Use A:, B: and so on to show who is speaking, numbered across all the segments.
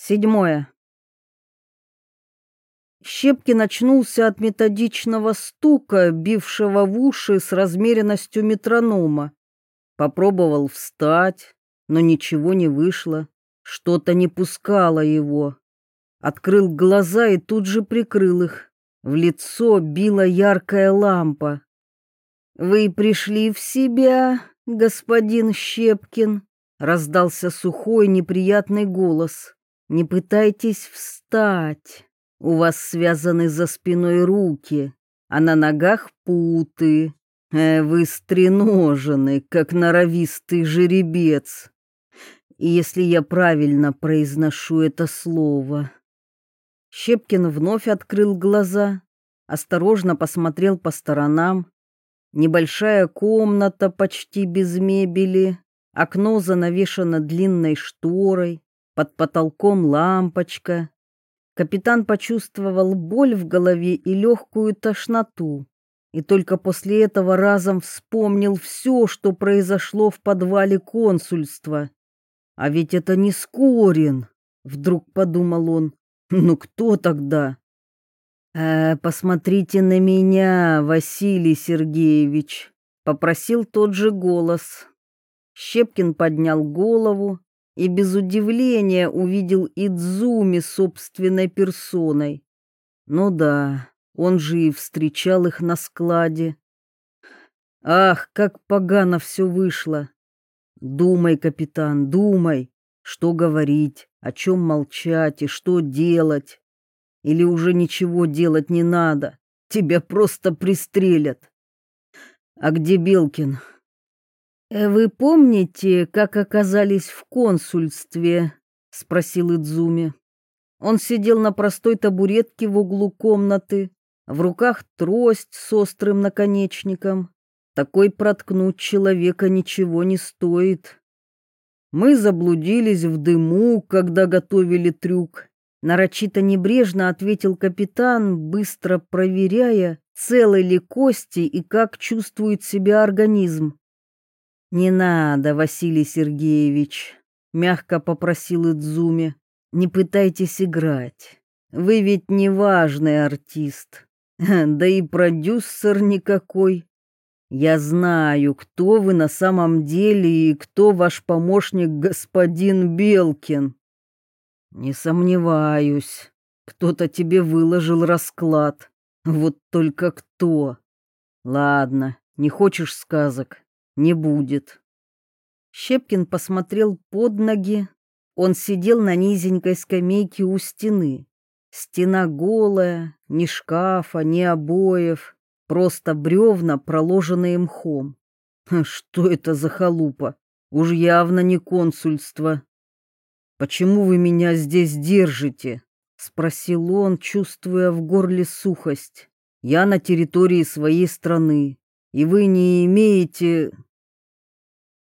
A: Седьмое. Щепкин очнулся от методичного стука, бившего в уши с размеренностью метронома. Попробовал встать, но ничего не вышло. Что-то не пускало его. Открыл глаза и тут же прикрыл их. В лицо била яркая лампа. «Вы пришли в себя, господин Щепкин?» — раздался сухой неприятный голос. Не пытайтесь встать. У вас связаны за спиной руки, а на ногах путы. Э, вы стреножены, как норовистый жеребец. И если я правильно произношу это слово. Щепкин вновь открыл глаза, осторожно посмотрел по сторонам. Небольшая комната почти без мебели, окно занавешено длинной шторой, под потолком лампочка. Капитан почувствовал боль в голове и легкую тошноту. И только после этого разом вспомнил все, что произошло в подвале консульства. А ведь это не Скорин, вдруг подумал он. Ну кто тогда? «Э, посмотрите на меня, Василий Сергеевич, попросил тот же голос. Щепкин поднял голову и без удивления увидел Идзуми собственной персоной. Ну да, он же и встречал их на складе. Ах, как погано все вышло. Думай, капитан, думай, что говорить, о чем молчать и что делать. Или уже ничего делать не надо, тебя просто пристрелят. А где Белкин? Э, «Вы помните, как оказались в консульстве?» — спросил Идзуми. Он сидел на простой табуретке в углу комнаты, в руках трость с острым наконечником. Такой проткнуть человека ничего не стоит. Мы заблудились в дыму, когда готовили трюк. Нарочито небрежно ответил капитан, быстро проверяя, целы ли кости и как чувствует себя организм. «Не надо, Василий Сергеевич», — мягко попросил Идзуми. «Не пытайтесь играть. Вы ведь не важный артист. Да и продюсер никакой. Я знаю, кто вы на самом деле и кто ваш помощник господин Белкин. Не сомневаюсь, кто-то тебе выложил расклад. Вот только кто? Ладно, не хочешь сказок? Не будет. Щепкин посмотрел под ноги. Он сидел на низенькой скамейке у стены. Стена голая, ни шкафа, ни обоев, просто бревна, проложенные мхом. Что это за халупа? Уж явно не консульство. Почему вы меня здесь держите? спросил он, чувствуя в горле сухость. Я на территории своей страны, и вы не имеете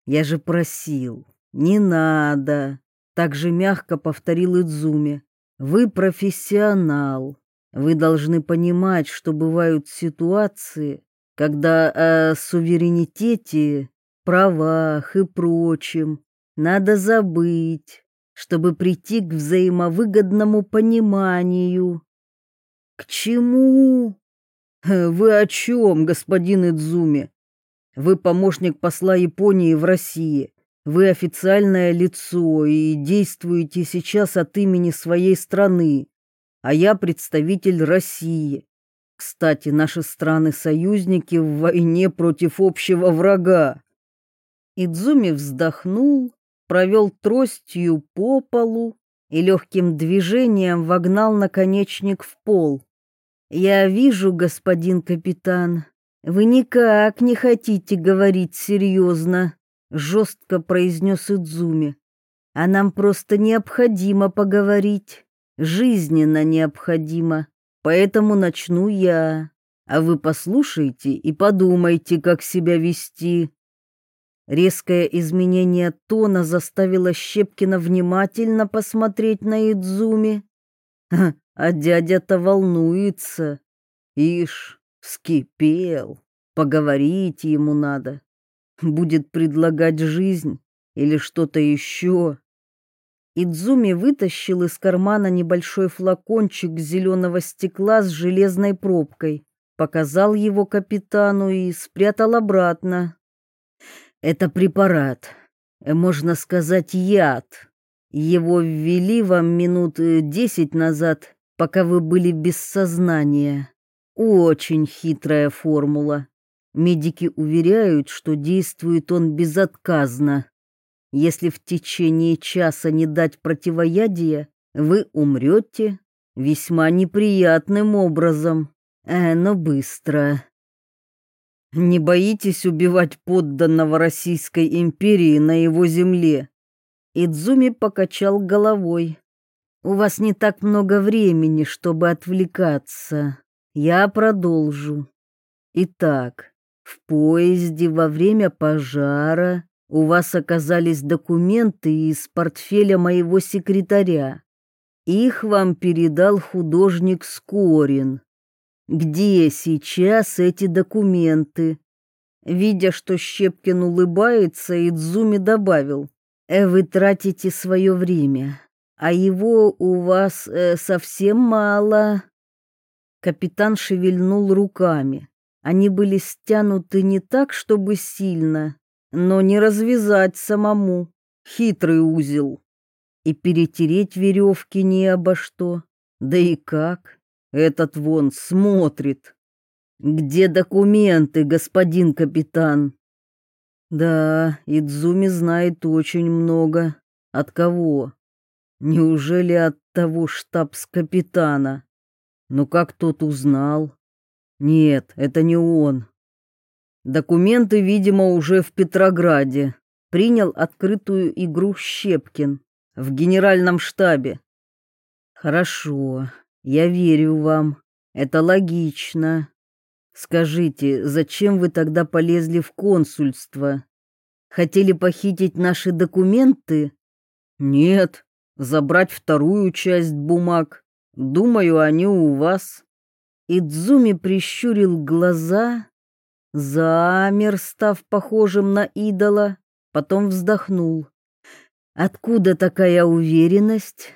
A: я же просил, не надо, так же мягко повторил Идзуми. Вы профессионал. Вы должны понимать, что бывают ситуации, когда о суверенитете, правах и прочем надо забыть, чтобы прийти к взаимовыгодному пониманию. К чему? Вы о чем, господин Идзуми? Вы помощник посла Японии в России. Вы официальное лицо и действуете сейчас от имени своей страны, а я представитель России. Кстати, наши страны-союзники в войне против общего врага. Идзуми вздохнул, провел тростью по полу и легким движением вогнал наконечник в пол. «Я вижу, господин капитан, «Вы никак не хотите говорить серьезно», — жестко произнес Идзуми. «А нам просто необходимо поговорить, жизненно необходимо, поэтому начну я, а вы послушайте и подумайте, как себя вести». Резкое изменение тона заставило Щепкина внимательно посмотреть на Идзуми. А дядя-то волнуется. Ишь, Вскипел. Поговорить ему надо. Будет предлагать жизнь или что-то еще. Идзуми вытащил из кармана небольшой флакончик зеленого стекла с железной пробкой, показал его капитану и спрятал обратно. «Это препарат, можно сказать, яд. Его ввели вам минут э, десять назад, пока вы были без сознания. Очень хитрая формула. Медики уверяют, что действует он безотказно. Если в течение часа не дать противоядия, вы умрете весьма неприятным образом, э, но быстро. Не боитесь убивать подданного Российской империи на его земле? Идзуми покачал головой. У вас не так много времени, чтобы отвлекаться. Я продолжу. Итак, в поезде во время пожара у вас оказались документы из портфеля моего секретаря. Их вам передал художник Скорин. Где сейчас эти документы? Видя, что Щепкин улыбается, Идзуми добавил. «Э, «Вы тратите свое время, а его у вас э, совсем мало». Капитан шевельнул руками. Они были стянуты не так, чтобы сильно, но не развязать самому. Хитрый узел. И перетереть веревки не обо что. Да и как? Этот вон смотрит. Где документы, господин капитан? Да, Идзуми знает очень много. От кого? Неужели от того штабс-капитана? Но как тот узнал? Нет, это не он. Документы, видимо, уже в Петрограде. Принял открытую игру Щепкин в генеральном штабе. Хорошо, я верю вам. Это логично. Скажите, зачем вы тогда полезли в консульство? Хотели похитить наши документы? Нет, забрать вторую часть бумаг. Думаю, они у вас. Идзуми прищурил глаза замер, став похожим на идола, потом вздохнул. Откуда такая уверенность?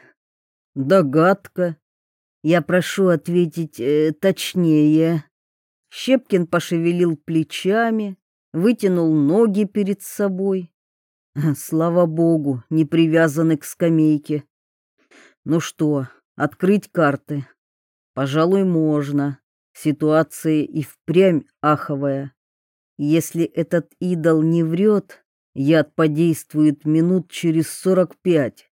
A: Догадка. Я прошу ответить э, точнее. Щепкин пошевелил плечами, вытянул ноги перед собой. Слава богу, не привязаны к скамейке. Ну что, открыть карты? Пожалуй, можно. Ситуация и впрямь аховая. Если этот идол не врет, яд подействует минут через сорок пять.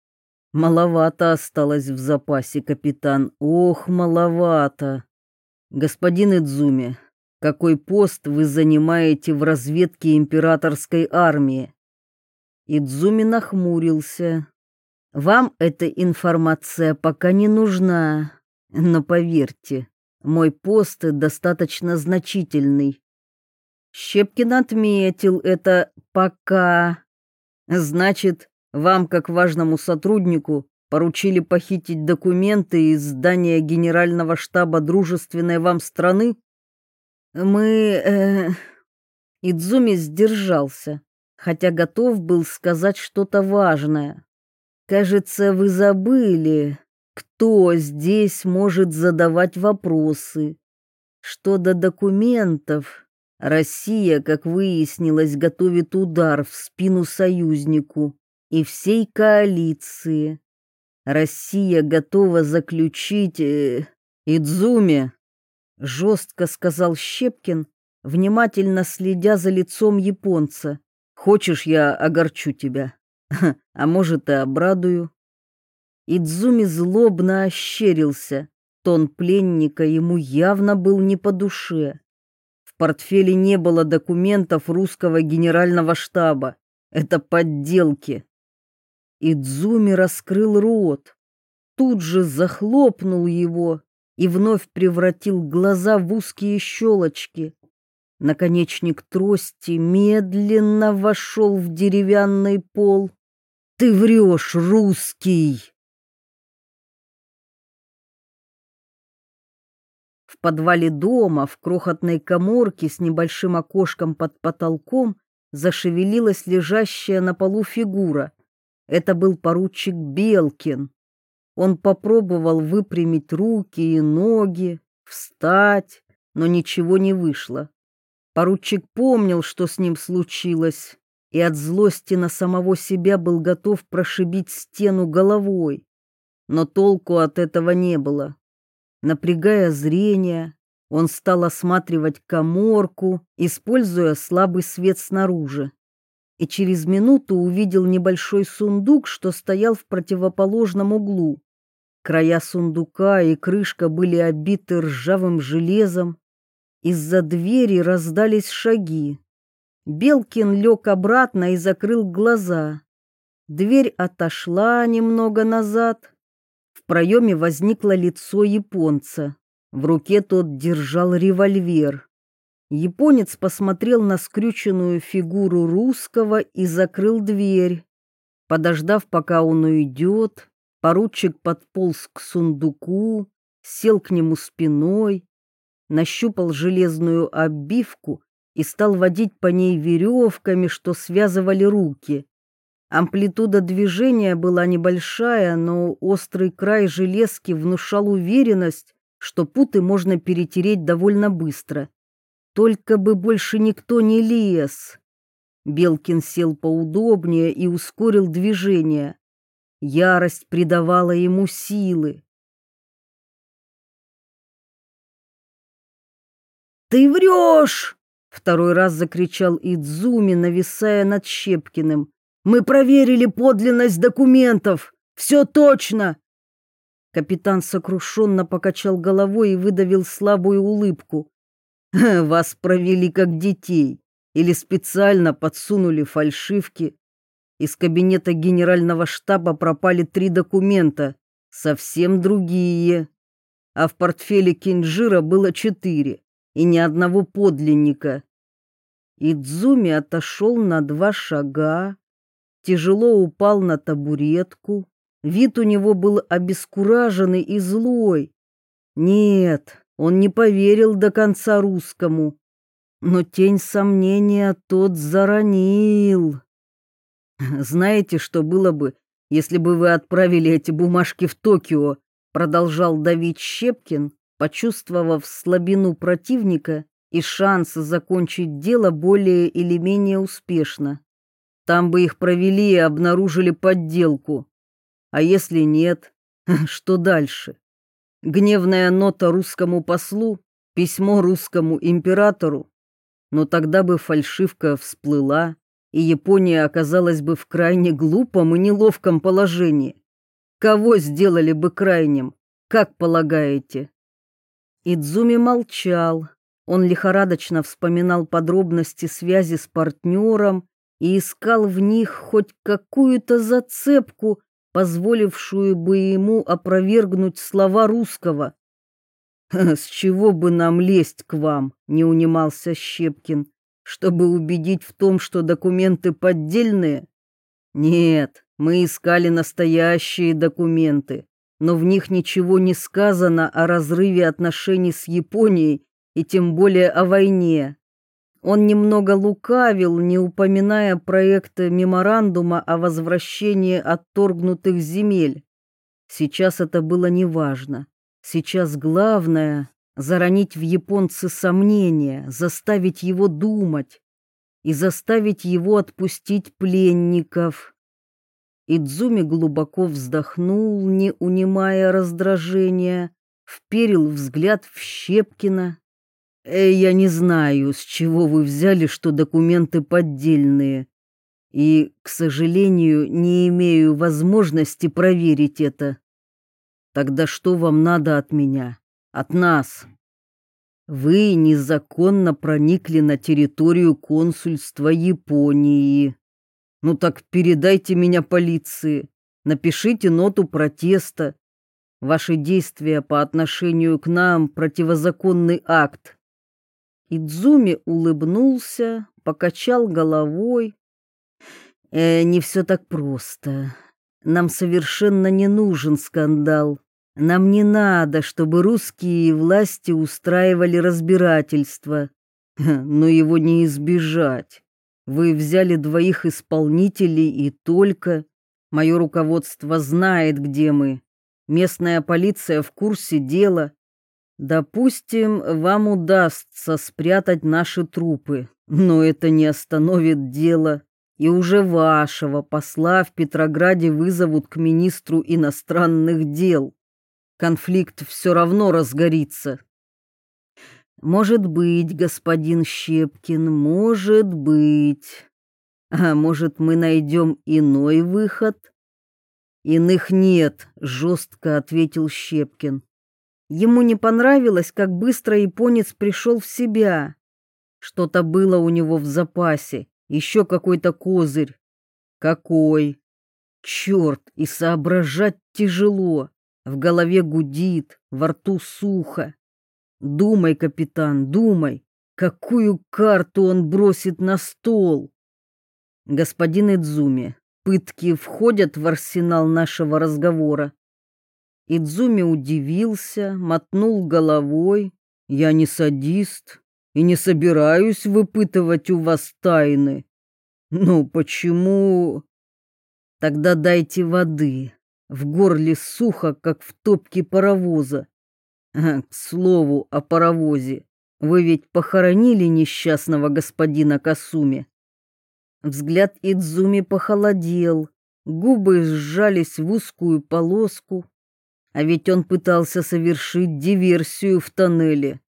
A: Маловато осталось в запасе, капитан. Ох, маловато. Господин Идзуми, какой пост вы занимаете в разведке императорской армии? Идзуми нахмурился. Вам эта информация пока не нужна, но поверьте, мой пост достаточно значительный. Щепкин отметил это пока. Значит, вам, как важному сотруднику, поручили похитить документы из здания генерального штаба дружественной вам страны? Мы... Э... Идзуми сдержался, хотя готов был сказать что-то важное. Кажется, вы забыли, кто здесь может задавать вопросы? Что до документов, Россия, как выяснилось, готовит удар в спину союзнику и всей коалиции. Россия готова заключить э, Идзуми, жестко сказал Щепкин, внимательно следя за лицом японца. Хочешь, я огорчу тебя, а может и обрадую. Идзуми злобно ощерился. Тон пленника ему явно был не по душе. В портфеле не было документов русского генерального штаба. Это подделки. Идзуми раскрыл рот, тут же захлопнул его и вновь превратил глаза в узкие щелочки. Наконечник трости медленно вошел в деревянный пол. «Ты врешь, русский!» В подвале дома, в крохотной коморке с небольшим окошком под потолком, зашевелилась лежащая на полу фигура. Это был поручик Белкин. Он попробовал выпрямить руки и ноги, встать, но ничего не вышло. Поручик помнил, что с ним случилось, и от злости на самого себя был готов прошибить стену головой. Но толку от этого не было. Напрягая зрение, он стал осматривать коморку, используя слабый свет снаружи. И через минуту увидел небольшой сундук, что стоял в противоположном углу. Края сундука и крышка были обиты ржавым железом. Из-за двери раздались шаги. Белкин лег обратно и закрыл глаза. Дверь отошла немного назад. В проеме возникло лицо японца. В руке тот держал револьвер. Японец посмотрел на скрюченную фигуру русского и закрыл дверь. Подождав, пока он уйдет, поручик подполз к сундуку, сел к нему спиной, нащупал железную обивку и стал водить по ней веревками, что связывали руки. Амплитуда движения была небольшая, но острый край железки внушал уверенность, что путы можно перетереть довольно быстро. Только бы больше никто не лез. Белкин сел поудобнее и ускорил движение. Ярость придавала ему силы. «Ты врешь!» Второй раз закричал Идзуми, нависая над Щепкиным. «Мы проверили подлинность документов! Все точно!» Капитан сокрушенно покачал головой и выдавил слабую улыбку. «Вас провели как детей или специально подсунули фальшивки. Из кабинета генерального штаба пропали три документа, совсем другие. А в портфеле Кинжира было четыре и ни одного подлинника. Идзуми отошел на два шага, тяжело упал на табуретку. Вид у него был обескураженный и злой. Нет, он не поверил до конца русскому, но тень сомнения тот заронил. Знаете, что было бы, если бы вы отправили эти бумажки в Токио, продолжал давить Щепкин, почувствовав слабину противника и шанс закончить дело более или менее успешно. Там бы их провели и обнаружили подделку. А если нет, что дальше? Гневная нота русскому послу, письмо русскому императору. Но тогда бы фальшивка всплыла, и Япония оказалась бы в крайне глупом и неловком положении. Кого сделали бы крайним, как полагаете? Идзуми молчал. Он лихорадочно вспоминал подробности связи с партнером и искал в них хоть какую-то зацепку, позволившую бы ему опровергнуть слова русского. «С чего бы нам лезть к вам?» — не унимался Щепкин. «Чтобы убедить в том, что документы поддельные?» «Нет, мы искали настоящие документы но в них ничего не сказано о разрыве отношений с Японией и тем более о войне. Он немного лукавил, не упоминая проекта меморандума о возвращении отторгнутых земель. Сейчас это было неважно. Сейчас главное — заронить в японце сомнения, заставить его думать и заставить его отпустить пленников. Идзуми глубоко вздохнул, не унимая раздражения, вперил взгляд в Щепкина. «Э, «Я не знаю, с чего вы взяли, что документы поддельные, и, к сожалению, не имею возможности проверить это. Тогда что вам надо от меня, от нас?» Вы незаконно проникли на территорию консульства Японии. Ну так передайте меня полиции, напишите ноту протеста. Ваши действия по отношению к нам противозаконный акт. Идзуми улыбнулся, покачал головой. Э, не все так просто. Нам совершенно не нужен скандал. Нам не надо, чтобы русские власти устраивали разбирательство. Но его не избежать. Вы взяли двоих исполнителей и только. Мое руководство знает, где мы. Местная полиция в курсе дела. Допустим, вам удастся спрятать наши трупы, но это не остановит дело, и уже вашего посла в Петрограде вызовут к министру иностранных дел. Конфликт все равно разгорится. Может быть, господин Щепкин, может быть. А может, мы найдем иной выход? Иных нет, жестко ответил Щепкин. Ему не понравилось, как быстро японец пришел в себя. Что-то было у него в запасе, еще какой-то козырь. Какой? Черт, и соображать тяжело. В голове гудит, во рту сухо. Думай, капитан, думай, какую карту он бросит на стол. Господин Идзуми, пытки входят в арсенал нашего разговора. Идзуми удивился, мотнул головой. «Я не садист и не собираюсь выпытывать у вас тайны. Ну почему...» «Тогда дайте воды. В горле сухо, как в топке паровоза. К слову о паровозе. Вы ведь похоронили несчастного господина Касуми?» Взгляд Идзуми похолодел, губы сжались в узкую полоску, а ведь он пытался совершить диверсию в тоннеле.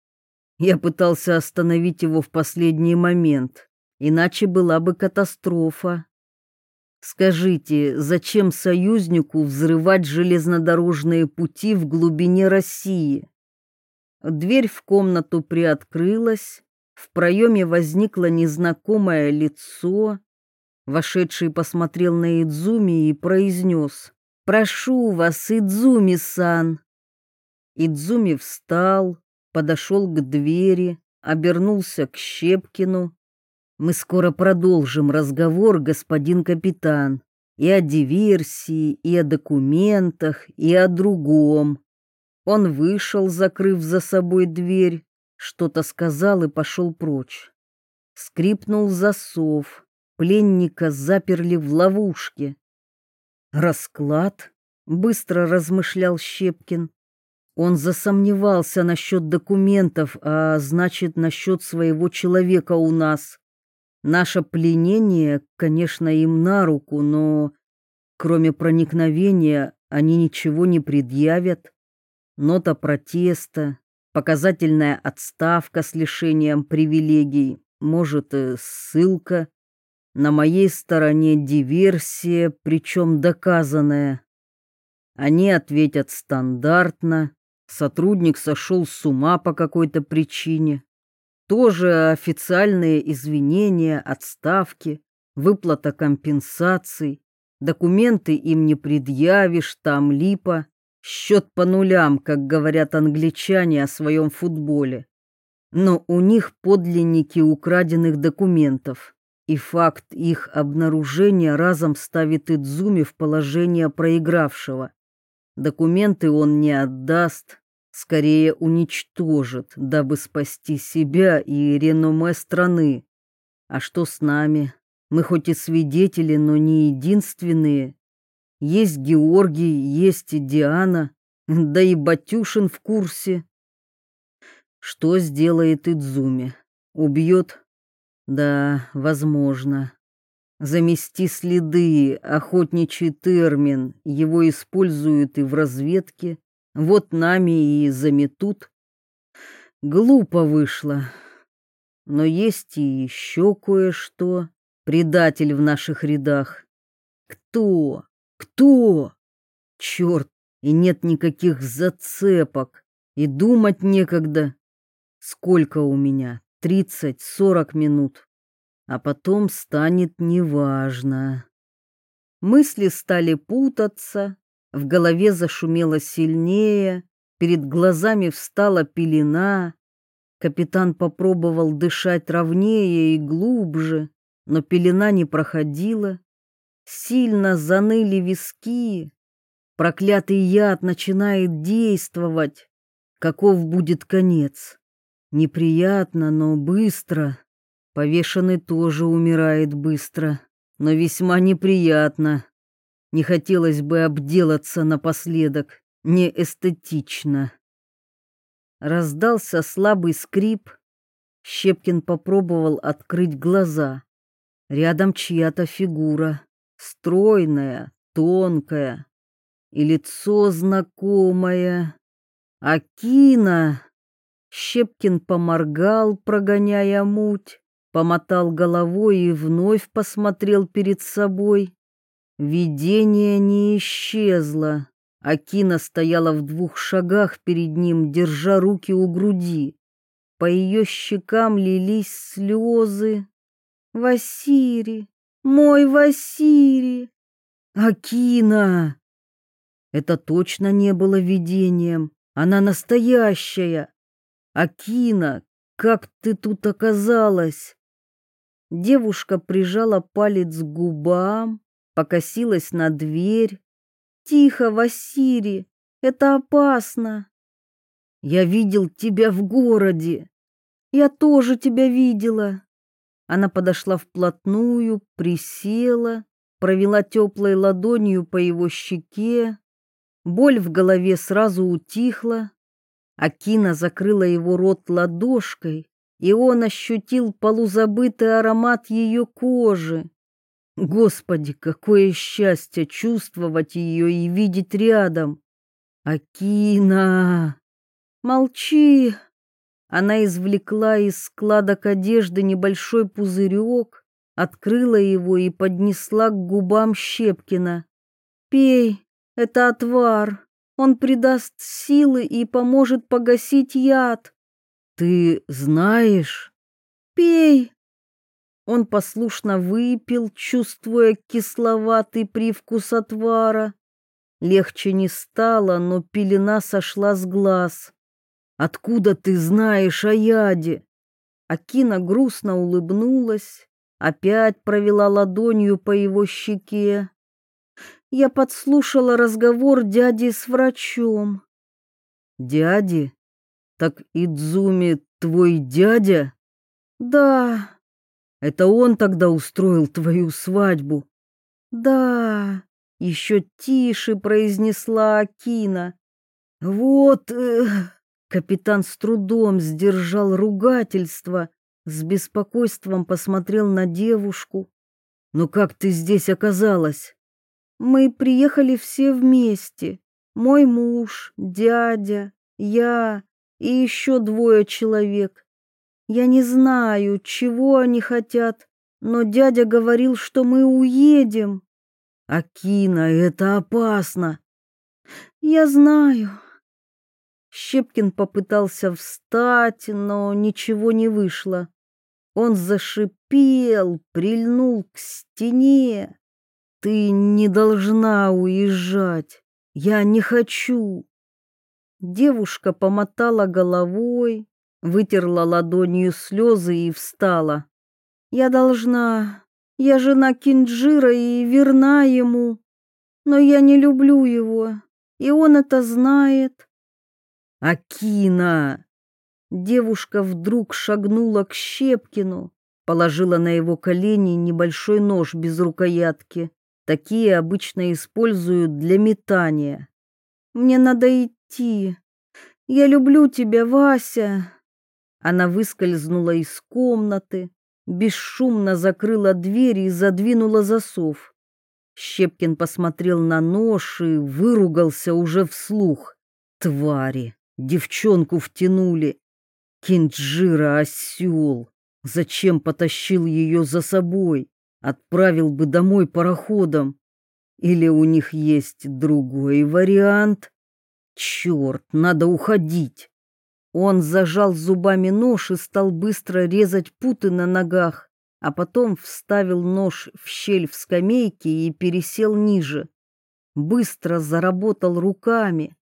A: Я пытался остановить его в последний момент, иначе была бы катастрофа. Скажите, зачем союзнику взрывать железнодорожные пути в глубине России? Дверь в комнату приоткрылась, в проеме возникло незнакомое лицо. Вошедший посмотрел на Идзуми и произнес Прошу вас, Идзуми-сан. Идзуми встал, подошел к двери, обернулся к Щепкину. Мы скоро продолжим разговор, господин капитан, и о диверсии, и о документах, и о другом. Он вышел, закрыв за собой дверь, что-то сказал и пошел прочь. Скрипнул засов, пленника заперли в ловушке. Расклад? Быстро размышлял Щепкин. Он засомневался насчет документов, а значит, насчет своего человека у нас. Наше пленение, конечно, им на руку, но кроме проникновения они ничего не предъявят. Нота протеста, показательная отставка с лишением привилегий, может, и ссылка. На моей стороне диверсия, причем доказанная. Они ответят стандартно. Сотрудник сошел с ума по какой-то причине. Тоже официальные извинения, отставки, выплата компенсаций. Документы им не предъявишь, там липа. Счет по нулям, как говорят англичане о своем футболе. Но у них подлинники украденных документов и факт их обнаружения разом ставит Идзуми в положение проигравшего. Документы он не отдаст, скорее уничтожит, дабы спасти себя и реноме страны. А что с нами? Мы хоть и свидетели, но не единственные. Есть Георгий, есть и Диана, да и Батюшин в курсе. Что сделает Идзуми? Убьет да, возможно. Замести следы, охотничий термин, его используют и в разведке, вот нами и заметут. Глупо вышло. Но есть и еще кое-что. Предатель в наших рядах. Кто? Кто? Черт, и нет никаких зацепок, и думать некогда. Сколько у меня? тридцать-сорок минут, а потом станет неважно. Мысли стали путаться, в голове зашумело сильнее, перед глазами встала пелена. Капитан попробовал дышать ровнее и глубже, но пелена не проходила. Сильно заныли виски. Проклятый яд начинает действовать. Каков будет конец? Неприятно, но быстро. Повешенный тоже умирает быстро, но весьма неприятно. Не хотелось бы обделаться напоследок, не эстетично. Раздался слабый скрип. Щепкин попробовал открыть глаза. Рядом чья-то фигура, стройная, тонкая, и лицо знакомое. Акина! Щепкин поморгал, прогоняя муть, помотал головой и вновь посмотрел перед собой. Видение не исчезло. Акина стояла в двух шагах перед ним, держа руки у груди. По ее щекам лились слезы. «Васири! Мой Васири!» «Акина!» Это точно не было видением. Она настоящая. Акина, как ты тут оказалась? Девушка прижала палец к губам, покосилась на дверь. Тихо, Васири, это опасно. Я видел тебя в городе. Я тоже тебя видела. Она подошла вплотную, присела, провела теплой ладонью по его щеке. Боль в голове сразу утихла. Акина закрыла его рот ладошкой, и он ощутил полузабытый аромат ее кожи. Господи, какое счастье чувствовать ее и видеть рядом. Акина! Молчи! Она извлекла из складок одежды небольшой пузырек, открыла его и поднесла к губам Щепкина. «Пей, это отвар, он придаст силы и поможет погасить яд». «Ты знаешь?» «Пей!» Он послушно выпил, чувствуя кисловатый привкус отвара. Легче не стало, но пелена сошла с глаз. «Откуда ты знаешь о яде?» Акина грустно улыбнулась, опять провела ладонью по его щеке. Я подслушала разговор дяди с врачом. «Дяди? Так Идзуми твой дядя?» «Да». Это он тогда устроил твою свадьбу? Да, еще тише произнесла Акина. Вот, э, капитан с трудом сдержал ругательство, с беспокойством посмотрел на девушку. Ну как ты здесь оказалась? Мы приехали все вместе. Мой муж, дядя, я и еще двое человек. Я не знаю, чего они хотят, но дядя говорил, что мы уедем. Акина, это опасно. Я знаю. Щепкин попытался встать, но ничего не вышло. Он зашипел, прильнул к стене. Ты не должна уезжать. Я не хочу. Девушка помотала головой, вытерла ладонью слезы и встала. «Я должна... Я жена Кинджира и верна ему. Но я не люблю его, и он это знает». «Акина!» Девушка вдруг шагнула к Щепкину, положила на его колени небольшой нож без рукоятки. Такие обычно используют для метания. «Мне надо идти. Я люблю тебя, Вася!» Она выскользнула из комнаты, бесшумно закрыла дверь и задвинула засов. Щепкин посмотрел на нож и выругался уже вслух. Твари, девчонку втянули. Кинджира осел. Зачем потащил ее за собой? Отправил бы домой пароходом. Или у них есть другой вариант? Черт, надо уходить. Он зажал зубами нож и стал быстро резать путы на ногах, а потом вставил нож в щель в скамейке и пересел ниже. Быстро заработал руками.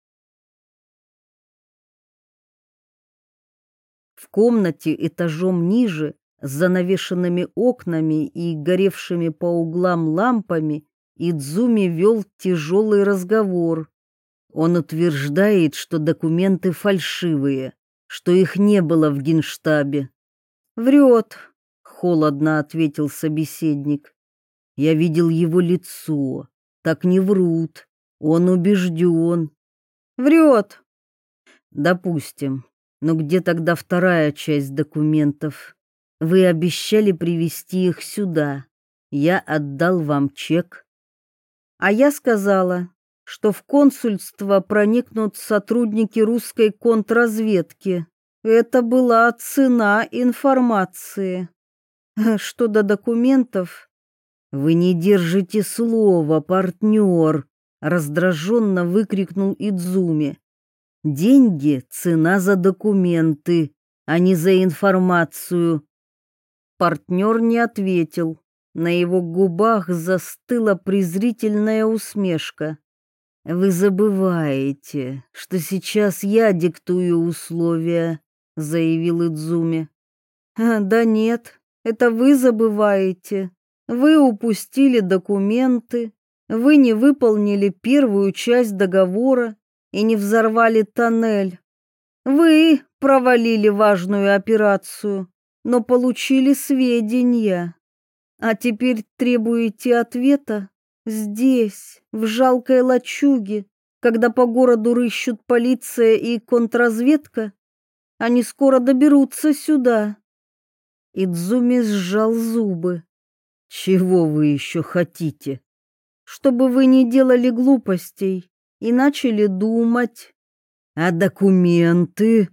A: В комнате этажом ниже, с занавешенными окнами и горевшими по углам лампами, Идзуми вел тяжелый разговор. Он утверждает, что документы фальшивые что их не было в генштабе. Врет, холодно ответил собеседник. Я видел его лицо, так не врут. Он убежден. Врет. Допустим. Но где тогда вторая часть документов? Вы обещали привезти их сюда. Я отдал вам чек. А я сказала, что в консульство проникнут сотрудники русской контрразведки. Это была цена информации. Что до документов? Вы не держите слова, партнер, раздраженно выкрикнул Идзуми. Деньги — цена за документы, а не за информацию. Партнер не ответил. На его губах застыла презрительная усмешка. «Вы забываете, что сейчас я диктую условия», — заявил Идзуми. «А, «Да нет, это вы забываете. Вы упустили документы, вы не выполнили первую часть договора и не взорвали тоннель. Вы провалили важную операцию, но получили сведения. А теперь требуете ответа здесь, в жалкой лачуге, когда по городу рыщут полиция и контрразведка. Они скоро доберутся сюда. Идзуми сжал зубы. Чего вы еще хотите? Чтобы вы не делали глупостей и начали думать. А документы?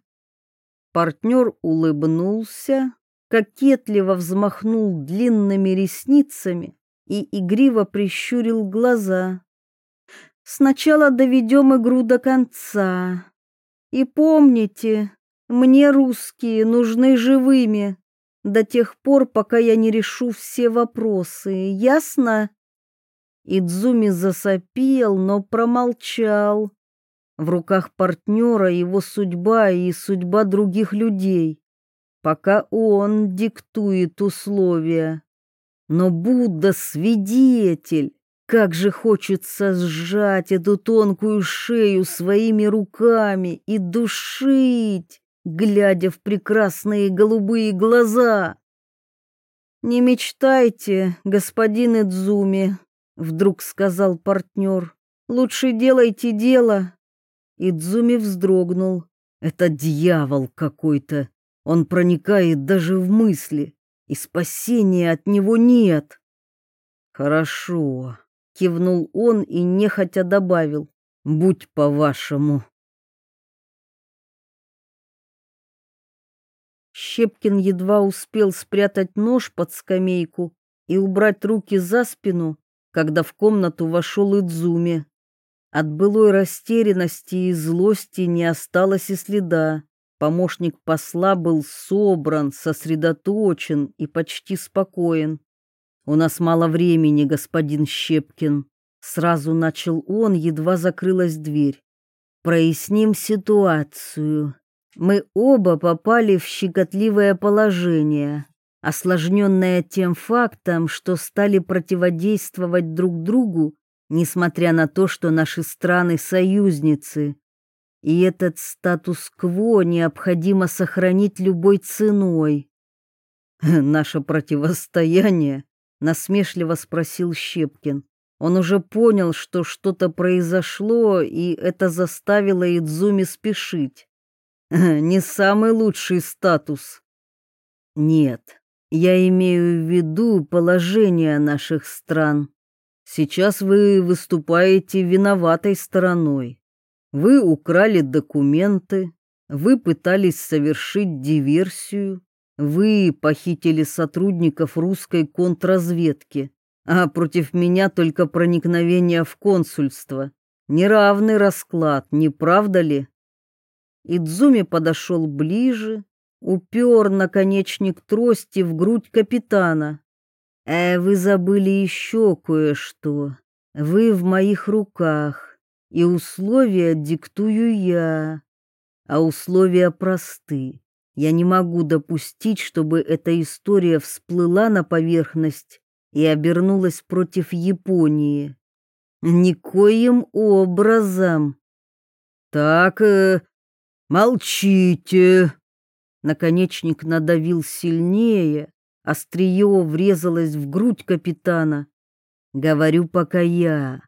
A: Партнер улыбнулся, кокетливо взмахнул длинными ресницами и игриво прищурил глаза. Сначала доведем игру до конца. И помните, мне русские нужны живыми до тех пор, пока я не решу все вопросы. Ясно? Идзуми засопел, но промолчал. В руках партнера его судьба и судьба других людей. Пока он диктует условия. Но Будда свидетель. Как же хочется сжать эту тонкую шею своими руками и душить глядя в прекрасные голубые глаза. «Не мечтайте, господин Идзуми», — вдруг сказал партнер. «Лучше делайте дело». Идзуми вздрогнул. «Это дьявол какой-то. Он проникает даже в мысли, и спасения от него нет». «Хорошо», — кивнул он и нехотя добавил. «Будь по-вашему». Щепкин едва успел спрятать нож под скамейку и убрать руки за спину, когда в комнату вошел Идзуми. От былой растерянности и злости не осталось и следа. Помощник посла был собран, сосредоточен и почти спокоен. «У нас мало времени, господин Щепкин», — сразу начал он, едва закрылась дверь. «Проясним ситуацию. Мы оба попали в щекотливое положение, осложненное тем фактом, что стали противодействовать друг другу, несмотря на то, что наши страны союзницы. И этот статус-кво необходимо сохранить любой ценой. Наше противостояние, насмешливо спросил Щепкин. Он уже понял, что что-то произошло, и это заставило Идзуми спешить. не самый лучший статус. Нет, я имею в виду положение наших стран. Сейчас вы выступаете виноватой стороной. Вы украли документы, вы пытались совершить диверсию, вы похитили сотрудников русской контрразведки, а против меня только проникновение в консульство. Неравный расклад, не правда ли? Идзуми подошел ближе, упер наконечник трости в грудь капитана. «Э, вы забыли еще кое-что. Вы в моих руках, и условия диктую я. А условия просты. Я не могу допустить, чтобы эта история всплыла на поверхность и обернулась против Японии. Никоим образом. Так, э, «Молчите!» Наконечник надавил сильнее, острие врезалось в грудь капитана. «Говорю пока я,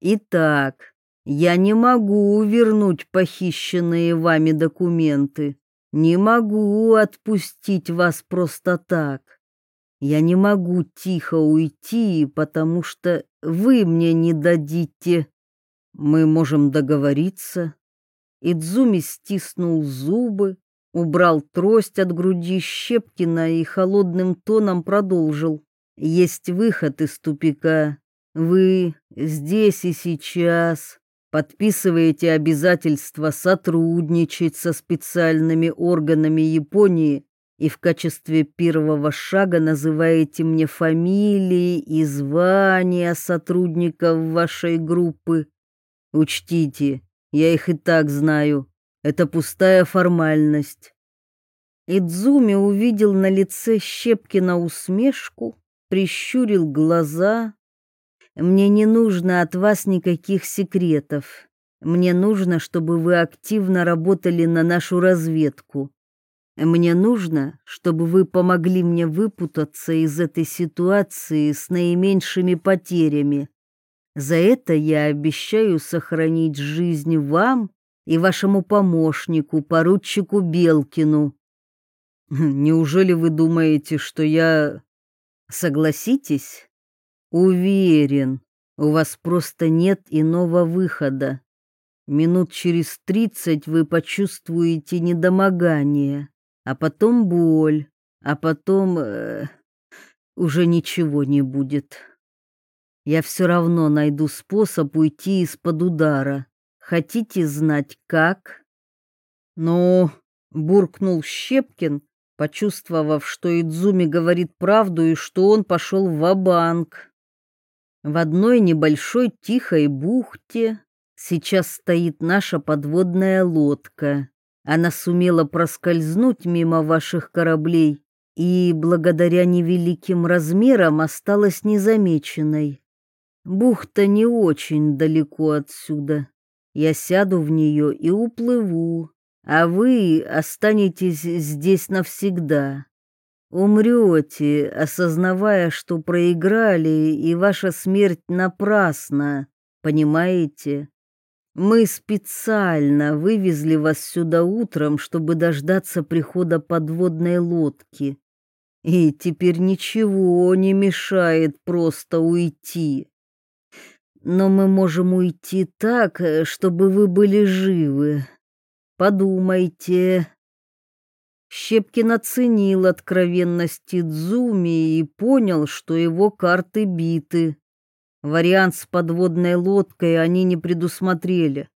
A: Итак, я не могу вернуть похищенные вами документы. Не могу отпустить вас просто так. Я не могу тихо уйти, потому что вы мне не дадите. Мы можем договориться. Идзуми стиснул зубы, убрал трость от груди Щепкина и холодным тоном продолжил. Есть выход из тупика. Вы здесь и сейчас подписываете обязательство сотрудничать со специальными органами Японии и в качестве первого шага называете мне фамилии и звания сотрудников вашей группы. Учтите, я их и так знаю. Это пустая формальность. Идзуми увидел на лице Щепкина усмешку, прищурил глаза мне не нужно от вас никаких секретов. Мне нужно, чтобы вы активно работали на нашу разведку. Мне нужно, чтобы вы помогли мне выпутаться из этой ситуации с наименьшими потерями. За это я обещаю сохранить жизнь вам и вашему помощнику, поручику Белкину. Неужели вы думаете, что я... Согласитесь, Уверен, у вас просто нет иного выхода. Минут через тридцать вы почувствуете недомогание, а потом боль, а потом э, уже ничего не будет. Я все равно найду способ уйти из-под удара. Хотите знать, как? Ну, буркнул Щепкин, почувствовав, что Идзуми говорит правду и что он пошел в банк в одной небольшой тихой бухте сейчас стоит наша подводная лодка. Она сумела проскользнуть мимо ваших кораблей и благодаря невеликим размерам осталась незамеченной. Бухта не очень далеко отсюда. Я сяду в нее и уплыву, а вы останетесь здесь навсегда. Умрете, осознавая, что проиграли, и ваша смерть напрасна, понимаете? Мы специально вывезли вас сюда утром, чтобы дождаться прихода подводной лодки. И теперь ничего не мешает просто уйти. Но мы можем уйти так, чтобы вы были живы. Подумайте, Щепкин оценил откровенность Идзуми и понял, что его карты биты. Вариант с подводной лодкой они не предусмотрели,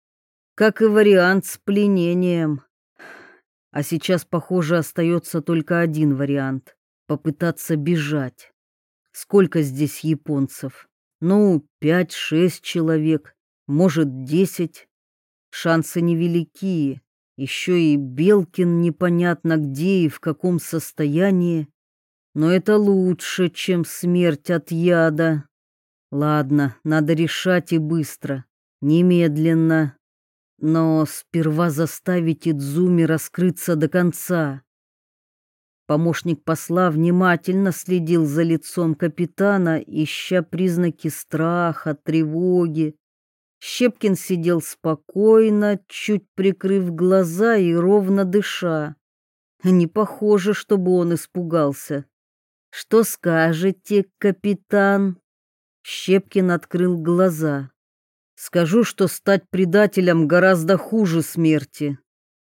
A: как и вариант с пленением. А сейчас, похоже, остается только один вариант — попытаться бежать. Сколько здесь японцев? Ну, пять-шесть человек, может, десять. Шансы невелики, еще и Белкин непонятно где и в каком состоянии. Но это лучше, чем смерть от яда. Ладно, надо решать и быстро, немедленно. Но сперва заставить Идзуми раскрыться до конца. Помощник посла внимательно следил за лицом капитана, ища признаки страха, тревоги, Щепкин сидел спокойно, чуть прикрыв глаза и ровно дыша. Не похоже, чтобы он испугался. «Что скажете, капитан?» Щепкин открыл глаза. «Скажу, что стать предателем гораздо хуже смерти,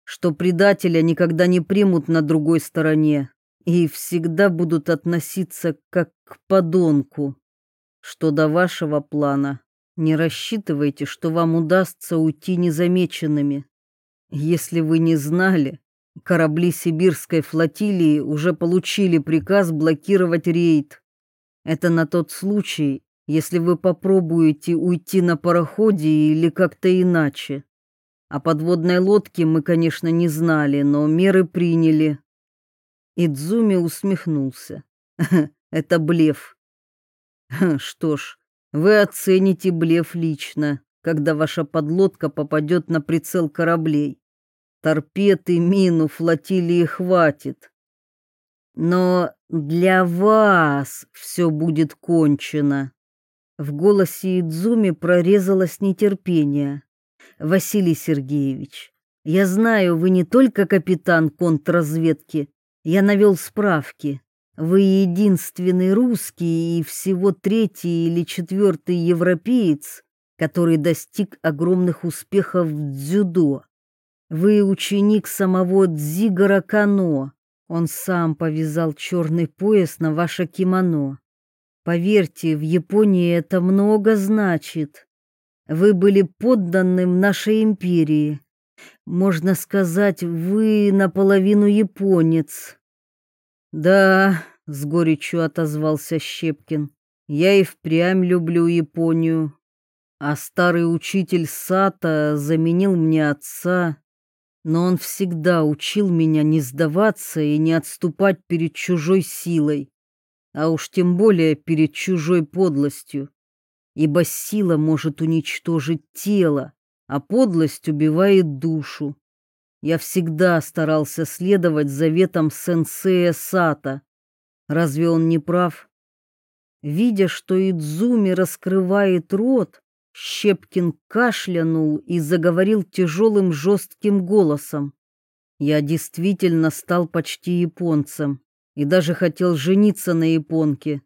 A: что предателя никогда не примут на другой стороне и всегда будут относиться как к подонку. Что до вашего плана, не рассчитывайте, что вам удастся уйти незамеченными. Если вы не знали, корабли сибирской флотилии уже получили приказ блокировать рейд. Это на тот случай, если вы попробуете уйти на пароходе или как-то иначе. О подводной лодке мы, конечно, не знали, но меры приняли. Идзуми усмехнулся. Это блеф. Что ж, вы оцените блеф лично, когда ваша подлодка попадет на прицел кораблей. Торпед и мину флотилии хватит. Но для вас все будет кончено. В голосе Идзуми прорезалось нетерпение. «Василий Сергеевич, я знаю, вы не только капитан контрразведки. Я навел справки. Вы единственный русский и всего третий или четвертый европеец, который достиг огромных успехов в дзюдо. Вы ученик самого Дзигара Кано. Он сам повязал черный пояс на ваше кимоно. Поверьте, в Японии это много значит. Вы были подданным нашей империи. Можно сказать, вы наполовину японец. Да, с горечью отозвался Щепкин. Я и впрямь люблю Японию. А старый учитель Сата заменил мне отца, но он всегда учил меня не сдаваться и не отступать перед чужой силой, а уж тем более перед чужой подлостью ибо сила может уничтожить тело, а подлость убивает душу. Я всегда старался следовать заветам сенсея Сата. Разве он не прав? Видя, что Идзуми раскрывает рот, Щепкин кашлянул и заговорил тяжелым жестким голосом. Я действительно стал почти японцем и даже хотел жениться на японке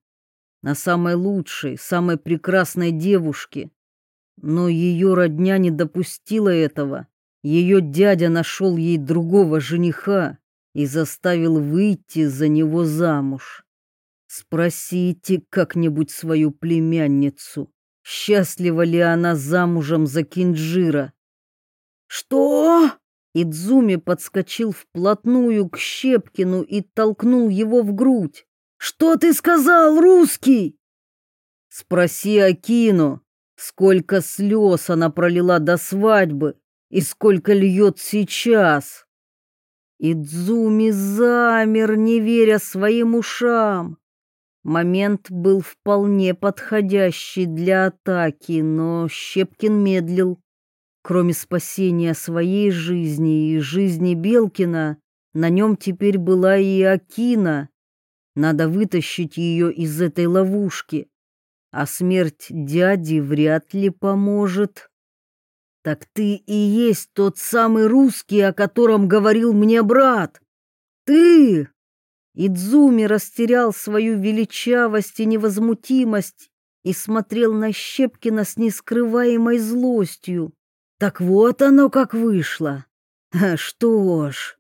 A: на самой лучшей, самой прекрасной девушке. Но ее родня не допустила этого. Ее дядя нашел ей другого жениха и заставил выйти за него замуж. Спросите как-нибудь свою племянницу, счастлива ли она замужем за Кинджира. Что? Идзуми подскочил вплотную к Щепкину и толкнул его в грудь. Что ты сказал, русский? Спроси Акину, сколько слез она пролила до свадьбы и сколько льет сейчас. Идзуми замер, не веря своим ушам. Момент был вполне подходящий для атаки, но Щепкин медлил. Кроме спасения своей жизни и жизни Белкина, на нем теперь была и Акина, надо вытащить ее из этой ловушки, а смерть дяди вряд ли поможет. Так ты и есть тот самый русский, о котором говорил мне брат. Ты! Идзуми растерял свою величавость и невозмутимость и смотрел на Щепкина с нескрываемой злостью. Так вот оно как вышло. Что ж,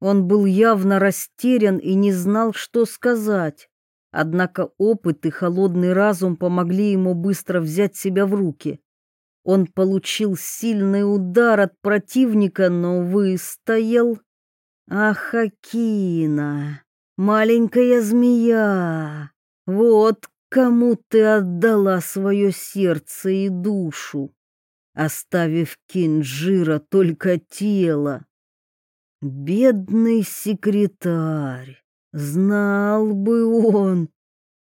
A: он был явно растерян и не знал, что сказать. Однако опыт и холодный разум помогли ему быстро взять себя в руки. Он получил сильный удар от противника, но выстоял. Ах, Акина, маленькая змея, вот кому ты отдала свое сердце и душу, оставив Кинжира только тело. Бедный секретарь, знал бы он.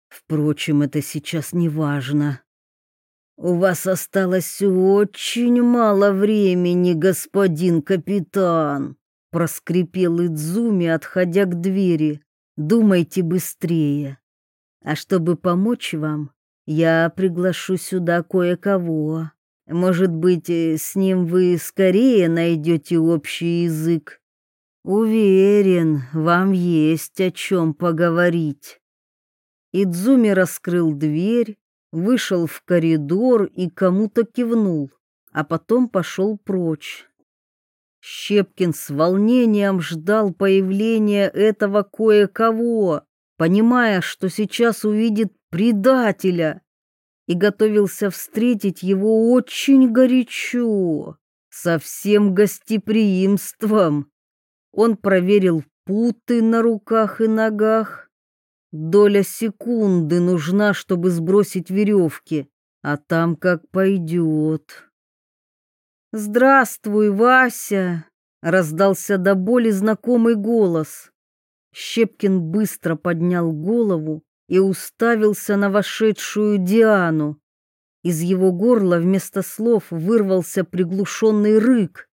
A: Впрочем, это сейчас не важно. У вас осталось очень мало времени, господин капитан, проскрипел Идзуми, отходя к двери. Думайте быстрее. А чтобы помочь вам, я приглашу сюда кое-кого. Может быть, с ним вы скорее найдете общий язык. Уверен, вам есть о чем поговорить. Идзуми раскрыл дверь, вышел в коридор и кому-то кивнул, а потом пошел прочь. Щепкин с волнением ждал появления этого кое-кого, понимая, что сейчас увидит предателя, и готовился встретить его очень горячо, со всем гостеприимством. Он проверил путы на руках и ногах. Доля секунды нужна, чтобы сбросить веревки, а там как пойдет. «Здравствуй, Вася!» — раздался до боли знакомый голос. Щепкин быстро поднял голову и уставился на вошедшую Диану. Из его горла вместо слов вырвался приглушенный рык.